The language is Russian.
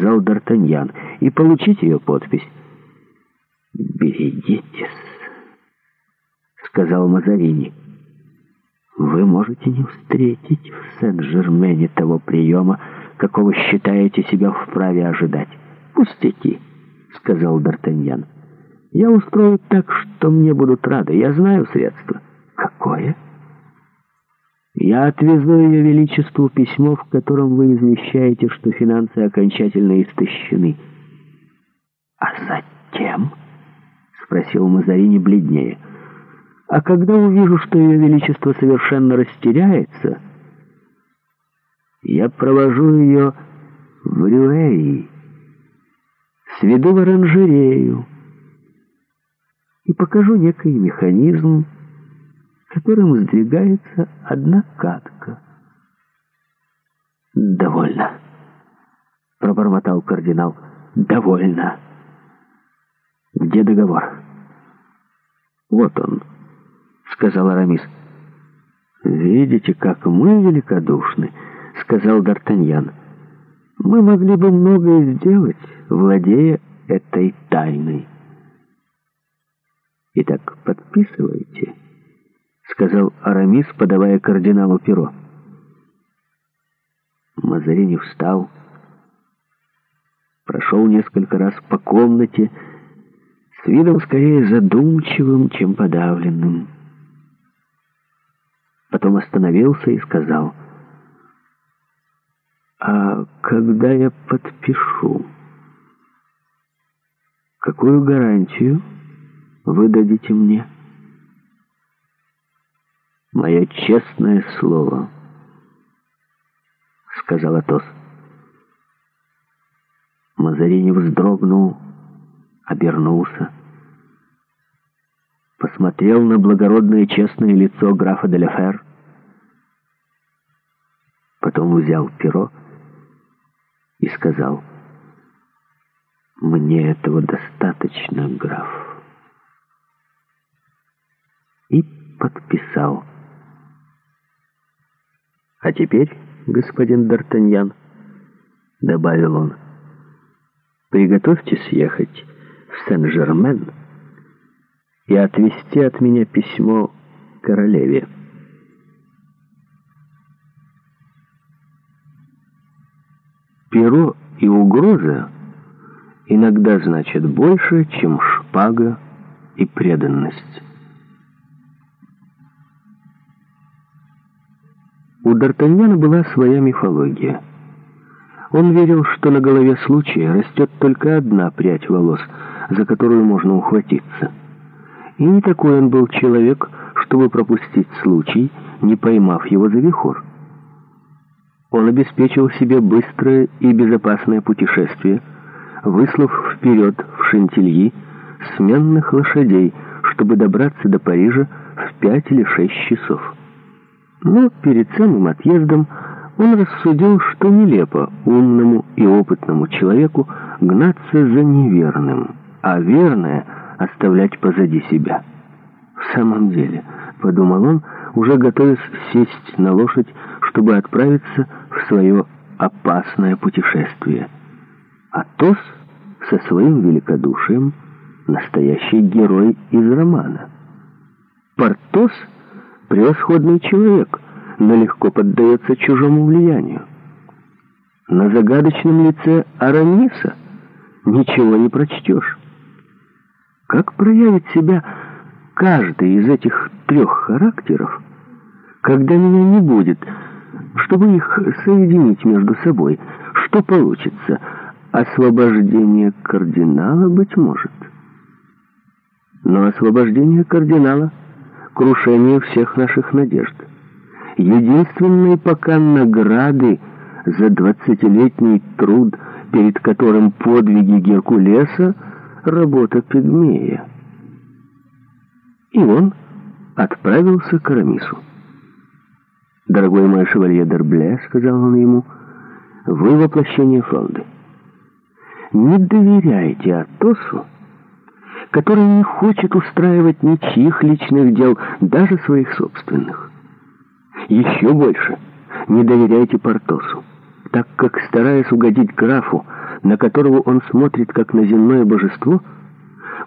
сказал Д'Артаньян, — и получить ее подпись. — Берегитесь, — сказал Мазарини. — Вы можете не встретить в Сен-Жермене того приема, какого считаете себя вправе ожидать. — Пустяки, — сказал Д'Артаньян. — Я устрою так, что мне будут рады. Я знаю средства. — Какое? — я отвезу ее величеству письмо, в котором вы извещаете, что финансы окончательно истощены. — А затем? — спросил Мазарини бледнее. — А когда увижу, что ее величество совершенно растеряется, я провожу ее в Рюэи, сведу в оранжерею и покажу некий механизм, которым сдвигается одна катка. «Довольно», — пробормотал кардинал. «Довольно». «Где договор?» «Вот он», — сказал Арамис. «Видите, как мы великодушны», — сказал Д'Артаньян. «Мы могли бы многое сделать, владея этой тайной». «Итак, подписывайте» сказал Арамис, подавая кардиналу перо. Мазарини встал, прошел несколько раз по комнате с видом скорее задумчивым, чем подавленным. Потом остановился и сказал, «А когда я подпишу, какую гарантию вы дадите мне?» мое честное слово», — сказал Атос. Мазарини вздрогнул, обернулся, посмотрел на благородное честное лицо графа Деляфер, потом взял перо и сказал, «Мне этого достаточно, граф». И подписал а теперь, господин Д'Артаньян, — добавил он, — приготовьтесь ехать в Сен-Жермен и отвезти от меня письмо королеве. Перо и угроза иногда значат больше, чем шпага и преданность. У Д'Артаньяна была своя мифология. Он верил, что на голове случая растет только одна прядь волос, за которую можно ухватиться. И не такой он был человек, чтобы пропустить случай, не поймав его за вихор. Он обеспечил себе быстрое и безопасное путешествие, выслав вперед в Шентильи сменных лошадей, чтобы добраться до Парижа в пять или шесть часов. Но перед самым отъездом он рассудил, что нелепо умному и опытному человеку гнаться за неверным, а верное оставлять позади себя. «В самом деле», — подумал он, уже готовясь сесть на лошадь, чтобы отправиться в свое опасное путешествие. Атос со своим великодушием — настоящий герой из романа. Портос — превосходный человек, но легко поддается чужому влиянию. На загадочном лице Араниса ничего не прочтешь. Как проявит себя каждый из этих трех характеров, когда меня не будет, чтобы их соединить между собой? Что получится? Освобождение кардинала, быть может. Но освобождение кардинала — крушение всех наших надежд. Единственной пока награды за двадцатилетний труд, перед которым подвиги Геркулеса — работа пигмея. И он отправился к Арамису. «Дорогой мой шевалье Дербле», — сказал он ему, — «вы воплощение фонда. Не доверяйте Атосу, который не хочет устраивать ничьих личных дел, даже своих собственных. Еще больше не доверяйте Портосу, так как, стараясь угодить графу, на которого он смотрит как на земное божество,